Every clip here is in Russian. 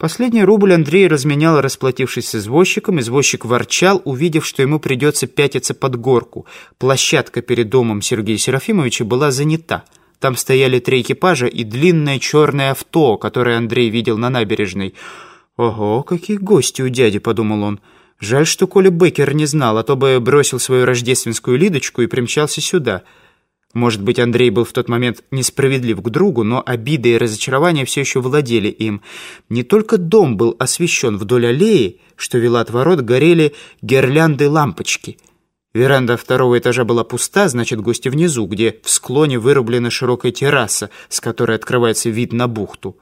Последний рубль Андрей разменял, расплатившись с извозчиком. Извозчик ворчал, увидев, что ему придется пятиться под горку. Площадка перед домом Сергея Серафимовича была занята. Там стояли три экипажа и длинное черное авто, которое Андрей видел на набережной. «Ого, какие гости у дяди!» — подумал он. «Жаль, что Коля Беккер не знал, а то бы бросил свою рождественскую Лидочку и примчался сюда». Может быть, Андрей был в тот момент несправедлив к другу, но обиды и разочарования все еще владели им. Не только дом был освещен вдоль аллеи, что вела от ворот, горели гирлянды лампочки. Веранда второго этажа была пуста, значит, гости внизу, где в склоне вырублена широкая терраса, с которой открывается вид на бухту.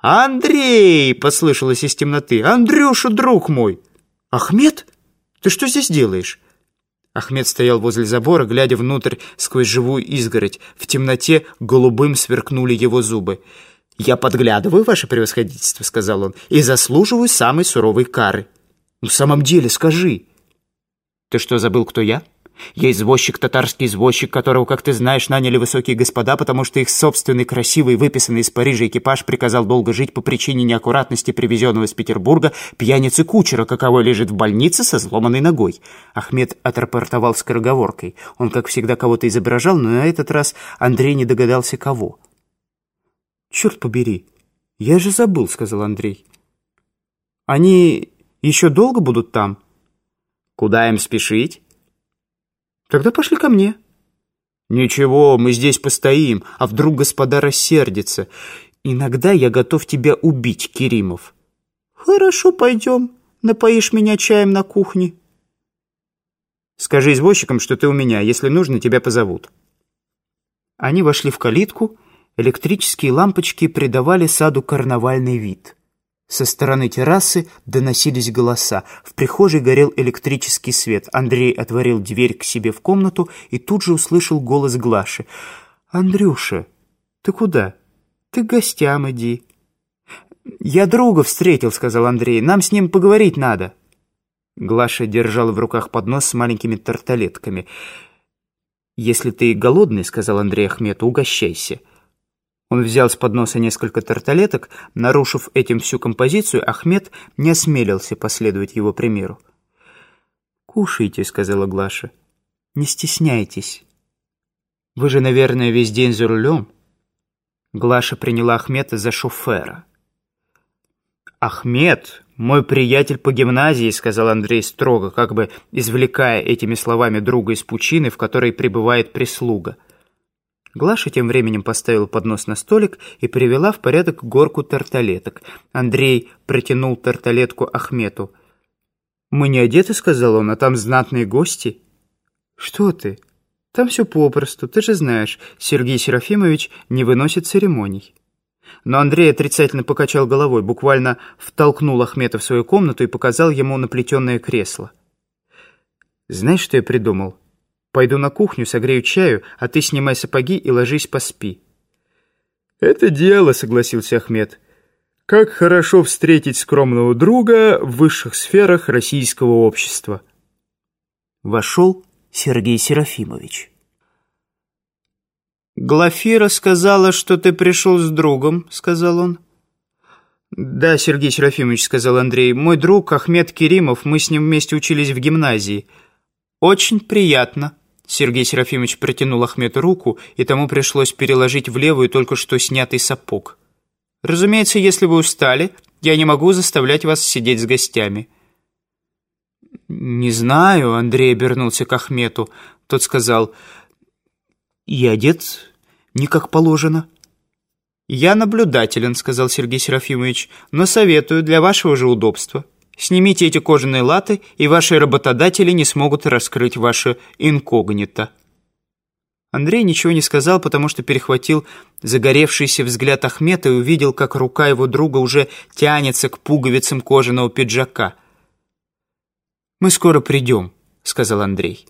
«Андрей!» — послышалось из темноты. «Андрюша, друг мой!» «Ахмед? Ты что здесь делаешь?» Ахмед стоял возле забора, глядя внутрь сквозь живую изгородь. В темноте голубым сверкнули его зубы. «Я подглядываю, ваше превосходительство», — сказал он, «и заслуживаю самой суровой кары». «Ну, в самом деле, скажи». «Ты что, забыл, кто я?» Я извозчик, татарский извозчик, которого, как ты знаешь, наняли высокие господа, потому что их собственный красивый, выписанный из Парижа экипаж приказал долго жить по причине неаккуратности привезенного из Петербурга пьяницы кучера, каковой лежит в больнице со сломанной ногой. Ахмед отрапортовал скороговоркой. Он, как всегда, кого-то изображал, но на этот раз Андрей не догадался, кого. «Черт побери, я же забыл», — сказал Андрей. «Они еще долго будут там?» «Куда им спешить?» Тогда пошли ко мне. Ничего, мы здесь постоим, а вдруг господа рассердится. Иногда я готов тебя убить, Керимов. Хорошо, пойдем. Напоишь меня чаем на кухне. Скажи извозчикам, что ты у меня. Если нужно, тебя позовут. Они вошли в калитку. Электрические лампочки придавали саду карнавальный вид. Со стороны террасы доносились голоса. В прихожей горел электрический свет. Андрей отворил дверь к себе в комнату и тут же услышал голос Глаши. «Андрюша, ты куда? Ты к гостям иди». «Я друга встретил», — сказал Андрей. «Нам с ним поговорить надо». Глаша держала в руках поднос с маленькими тарталетками. «Если ты голодный», — сказал Андрей Ахмету, — «угощайся». Он взял с подноса несколько тарталеток. Нарушив этим всю композицию, Ахмед не осмелился последовать его примеру. «Кушайте», — сказала Глаша. «Не стесняйтесь. Вы же, наверное, весь день за рулем?» Глаша приняла Ахмета за шофера. «Ахмед, мой приятель по гимназии», — сказал Андрей строго, как бы извлекая этими словами друга из пучины, в которой пребывает прислуга. Глаша тем временем поставила поднос на столик и привела в порядок горку тарталеток. Андрей протянул тарталетку Ахмету. «Мы не одеты», — сказал он, — «а там знатные гости». «Что ты? Там все попросту, ты же знаешь, Сергей Серафимович не выносит церемоний». Но Андрей отрицательно покачал головой, буквально втолкнул Ахмета в свою комнату и показал ему наплетенное кресло. «Знаешь, что я придумал?» Пойду на кухню, согрею чаю, а ты снимай сапоги и ложись поспи». «Это дело», — согласился Ахмед. «Как хорошо встретить скромного друга в высших сферах российского общества». Вошел Сергей Серафимович. «Глафира сказала, что ты пришел с другом», — сказал он. «Да, Сергей Серафимович», — сказал Андрей. «Мой друг Ахмед Керимов, мы с ним вместе учились в гимназии». «Очень приятно». Сергей Серафимович протянул Ахмету руку, и тому пришлось переложить в левую только что снятый сапог. «Разумеется, если вы устали, я не могу заставлять вас сидеть с гостями». «Не знаю», — Андрей обернулся к Ахмету. Тот сказал, «Я одет не как положено». «Я наблюдателен», — сказал Сергей Серафимович, «но советую для вашего же удобства». Снимите эти кожаные латы, и ваши работодатели не смогут раскрыть ваше инкогнито». Андрей ничего не сказал, потому что перехватил загоревшийся взгляд Ахмета и увидел, как рука его друга уже тянется к пуговицам кожаного пиджака. «Мы скоро придем», — сказал Андрей.